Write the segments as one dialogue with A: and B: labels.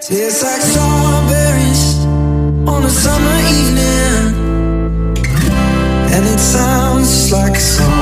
A: Tastes like strawberries on a summer evening, and it sounds just like a song.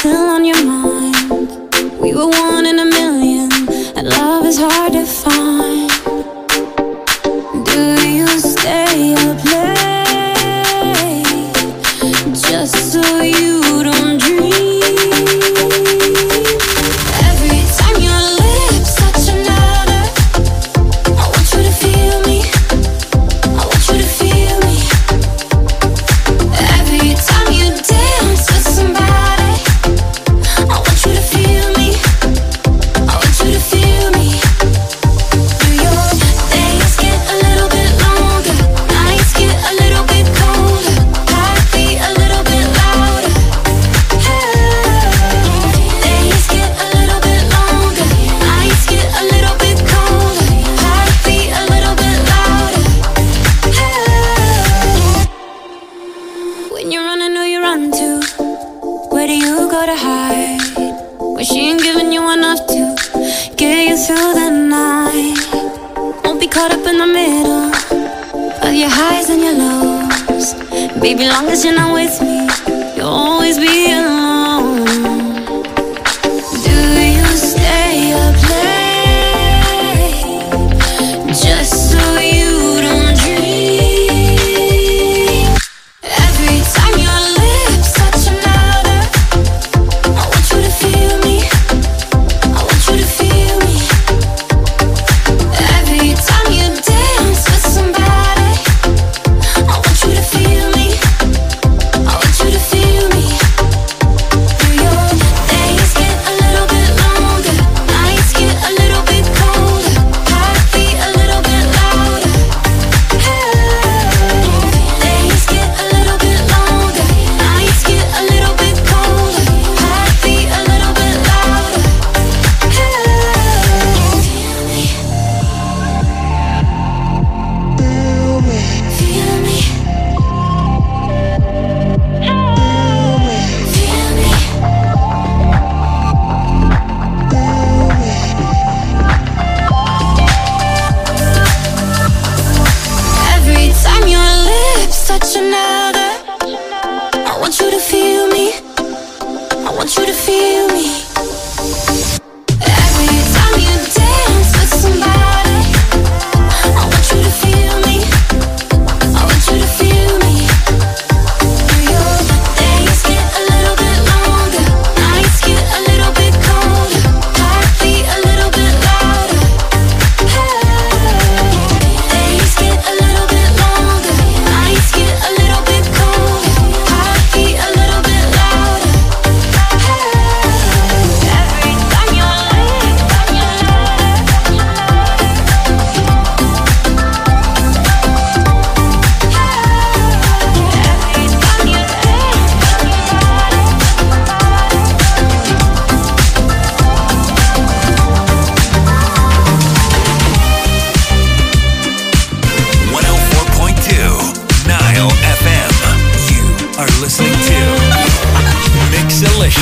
B: still on your mind. We were one in a million, and love is hard to find. your highs and your lows. Baby, long as you're not with me, you'll always be alone.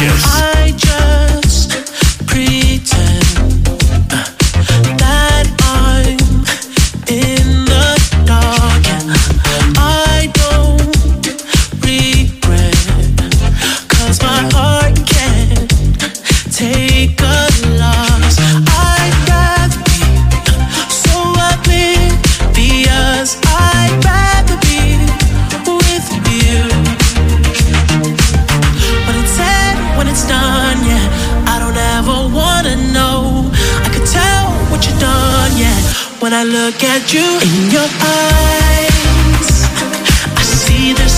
B: Yes.
C: Myself, not my best. Felt like I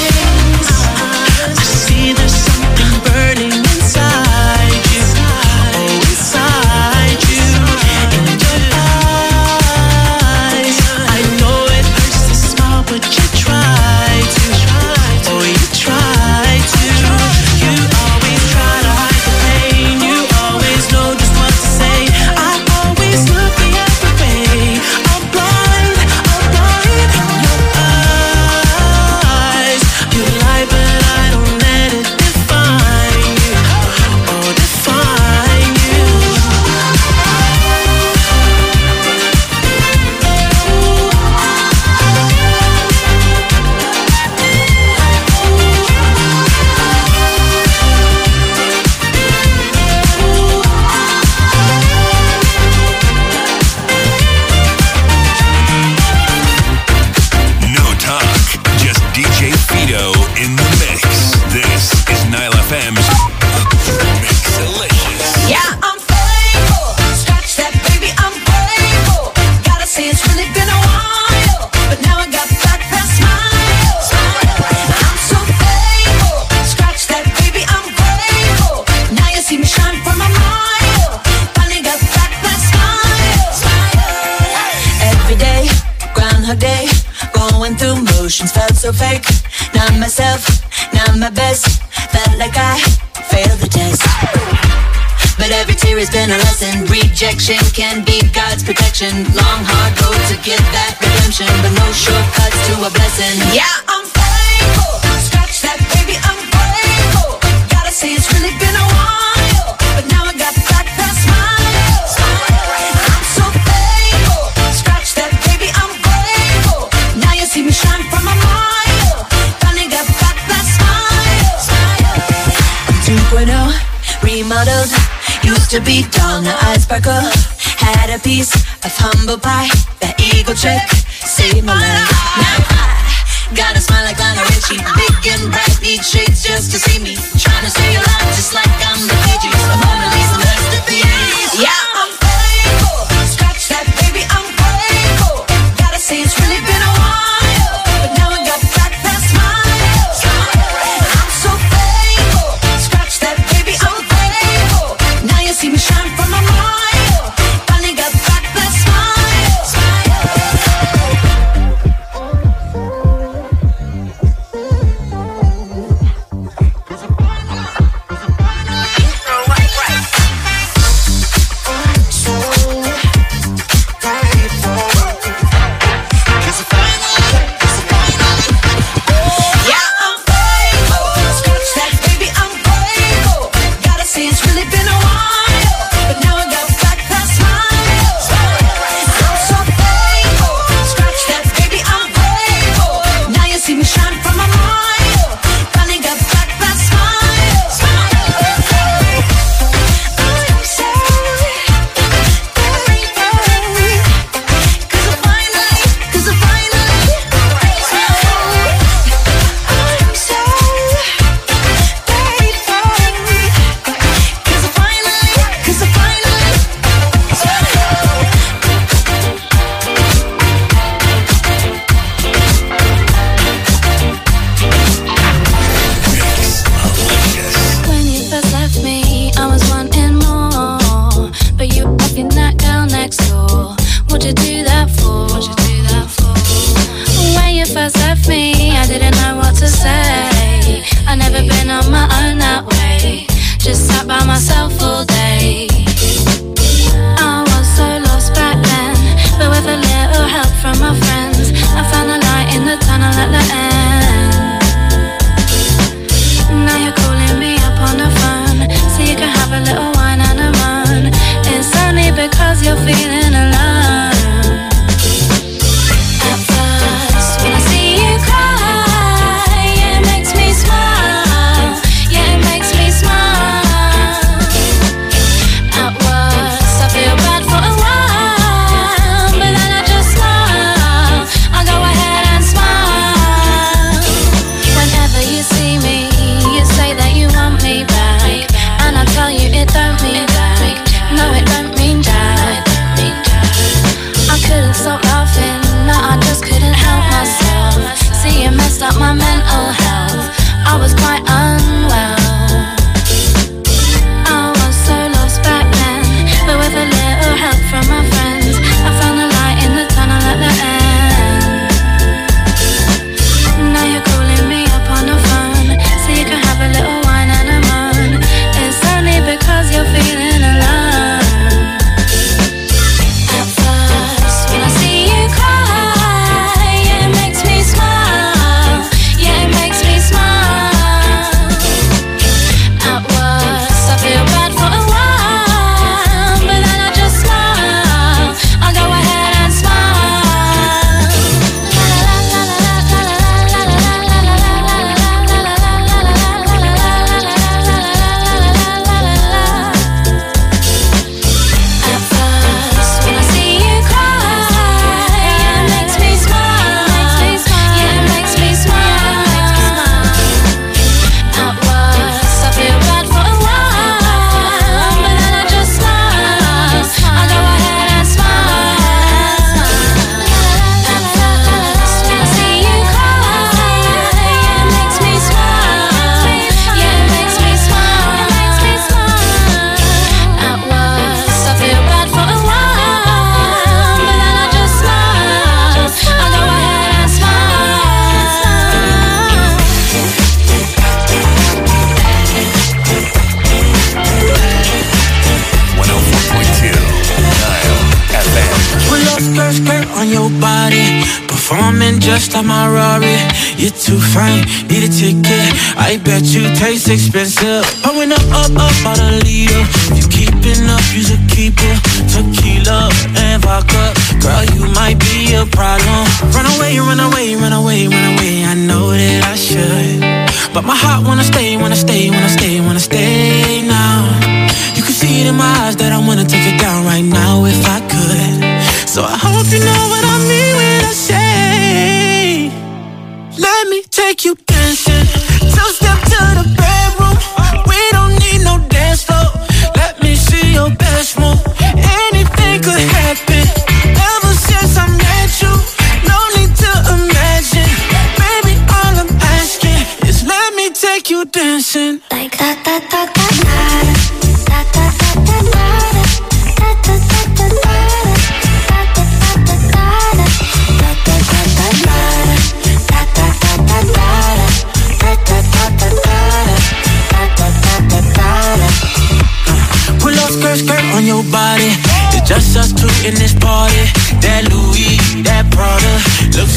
D: Tear has been a lesson. Rejection can be God's protection. Long, hard road to get that redemption, but no shortcuts to a blessing. Yeah, I'm thankful. Scratch that, baby, I'm grateful. Gotta say it's really been a while, but now I got back that smile. I'm so thankful. Scratch that, baby, I'm grateful. Now you see me shine from a mile. Finally got back that smile. Smile. 2.0 remodeled. Used to be dull, now I sparkle. Had a piece of humble pie. That eagle trick saved my life. Now I got a smile like Lionel Richie. Big and bright, need shades just to see me. Trying to stay alive just like I'm the Bee Gees. Mona Lisa masterpiece. Yeah,
E: fine, need a ticket. I bet you taste expensive. Pouring up, up, up, out a leader. If you keeping up, you should keep it. Tequila and vodka. Girl, you might be a problem. Run away, run away, run away, run away. I know that I should. But my heart wanna stay, wanna stay, wanna stay, wanna stay now. You can see it in my eyes that I wanna take it down right now if I could. So I hope you know make you dancing